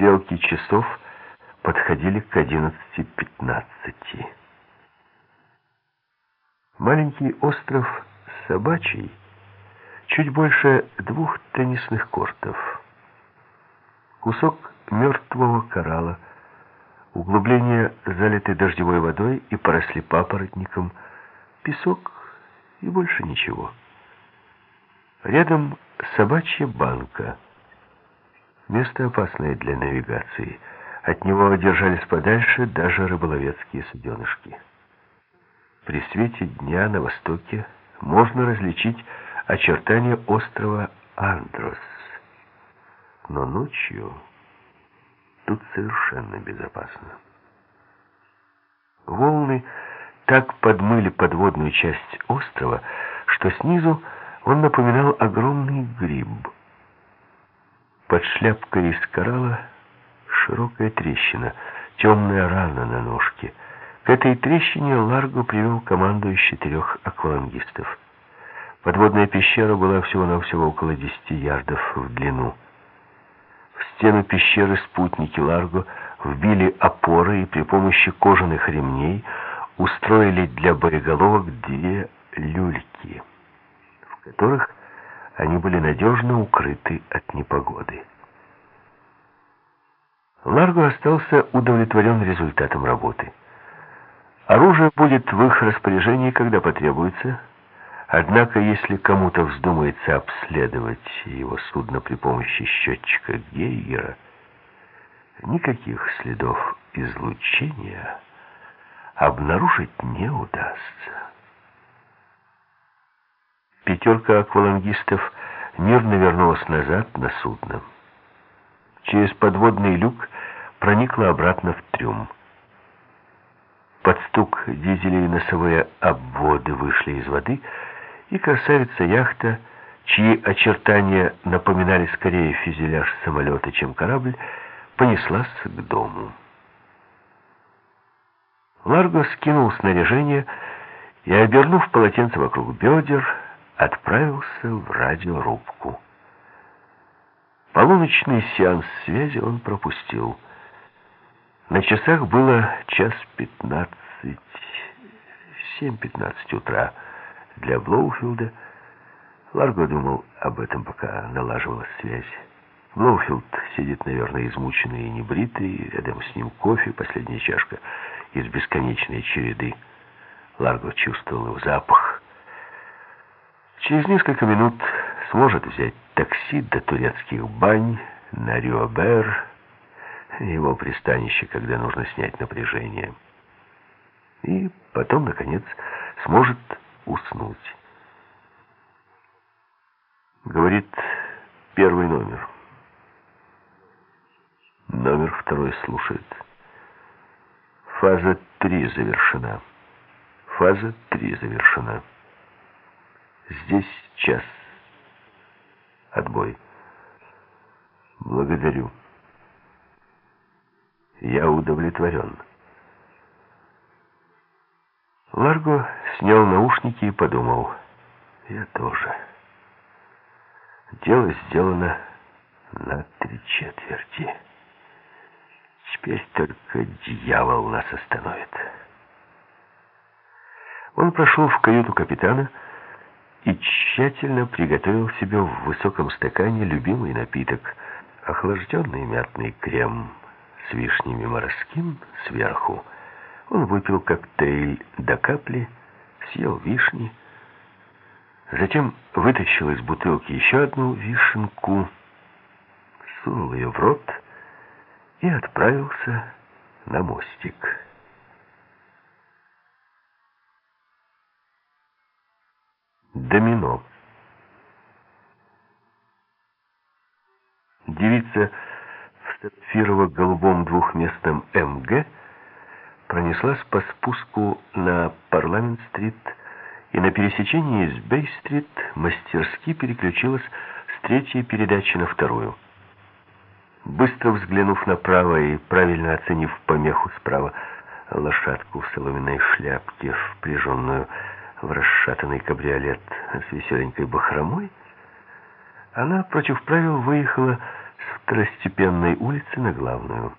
Стрелки часов подходили к 11.15. Маленький остров Собачий чуть больше двух теннисных кортов. Кусок мертвого коралла, углубление, залитой дождевой водой и поросли папоротником, песок и больше ничего. Рядом собачья банка. Место опасное для навигации. От него держались подальше даже рыболовецкие суденышки. При свете дня на востоке можно различить очертания острова Андрос. Но ночью тут совершенно безопасно. Волны так подмыли подводную часть острова, что снизу он напоминал огромный гриб. Под шляпкой из коралла широкая трещина, темная рана на ножке. К этой трещине Ларго привел команду из четырех аквалангистов. Подводная пещера была всего-навсего около 10 ярдов в длину. В стену пещеры спутники Ларго вбили опоры и при помощи кожаных ремней устроили для боеголовок две люльки, в которых они были надежно укрыты от непогоды. Ларго остался удовлетворен результатом работы. Оружие будет в их распоряжении, когда потребуется, Однако, если кому-то вздумается обследовать его судно при помощи счетчика Гейгера, никаких следов излучения обнаружить не удастся. Пятерка аквалангистов мирно вернулась назад на судно. Через подводный люк проникла обратно в трюм. Под стук дизелей носовые обводы вышли из воды — и красавица-яхта, чьи очертания напоминали скорее фюзеляж самолета, чем корабль, понеслась к дому. Ларго скинул снаряжение и, обернув полотенце вокруг бедер, отправился в радиорубку. Полуночный сеанс связи он пропустил. На часах было час пятнадцать, семь-пятнадцать утра для Блоуфилда. Ларго думал об этом, пока налаживалась связь. Блоуфилд сидит, наверное, измученный и небритый, рядом с ним кофе, последняя чашка из бесконечной череды. Ларго чувствовал его запах. Через несколько минут сможет взять такси до турецких бань на Рюабер, его пристанище, когда нужно снять напряжение. И потом, наконец, сможет уснуть. Говорит первый номер. Номер второй слушает. Фаза 3 завершена. Фаза 3 завершена. Здесь час. Отбой. Благодарю. Я удовлетворен. Ларго снял наушники и подумал. Я тоже. Дело сделано на три четверти. Теперь только дьявол нас остановит. Он прошел в каюту капитана и тщательно приготовил себе в высоком стакане любимый напиток, охлажденный мятный крем с вишнями морским сверху, он выпил коктейль до капли, съел вишни, затем вытащил из бутылки еще одну вишенку, сунул ее в рот и отправился на мостик. Домино. Девица в сапфирово-голубом двухместном МГ пронеслась по спуску на Парламент-стрит и на пересечении с Бей-стрит мастерски переключилась с третьей передачи на вторую. Быстро взглянув направо и правильно оценив помеху справа, лошадку в соломенной шляпке, впряженную в расшатанный кабриолет с веселенькой бахромой, она против правил выехала с второстепенной улицы на главную.